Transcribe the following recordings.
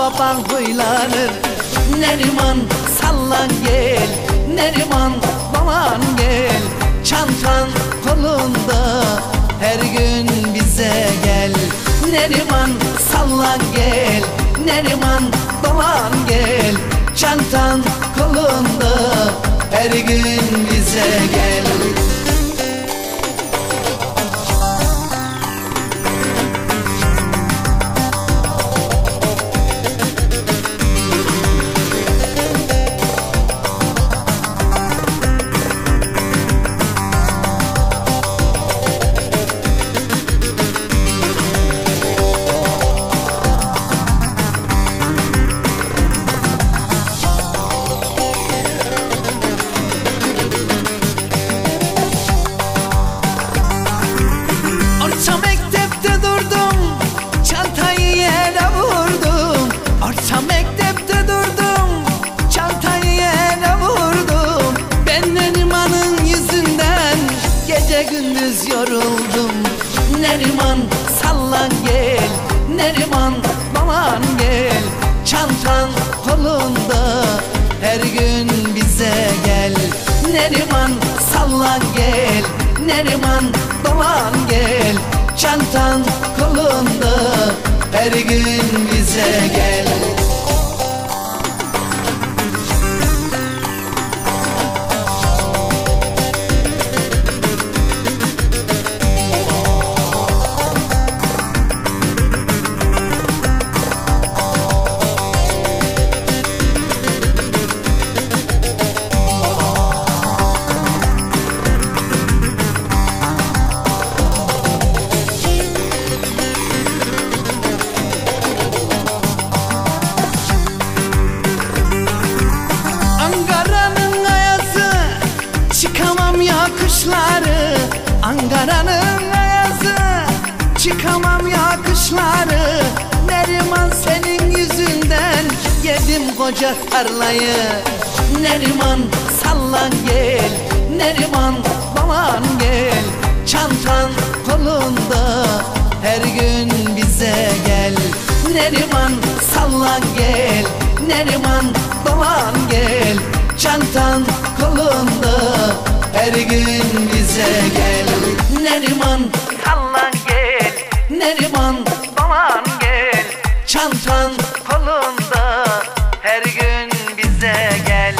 baban huylanır. Neriman sallan gel Neriman baban gel. Çantan kolunda her gün bize gel. Neriman sallan gel Neriman baban gel. Çantan kolunda her gün bize gel Neriman sallan gel. Neriman dolan gel. Çantan kolunda Her gün bize gel Ankara'nın ayazı Çıkamam ya kışları Neriman senin yüzünden Yedim koca tarlayı. Neriman sallan gel Neriman baban gel. Çantan kolunda Her gün bize gel. Neriman sallan gel Neriman baban gel. Çantan kolunda Her gün bize gel Neriman sallan gel. Neriman baban gel. Çantan. Kolunda Her gün bize gel.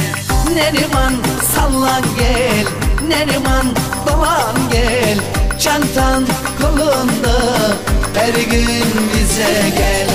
Neriman sallan gel. Neriman baban gel. Çantan kolunda Her gün bize gel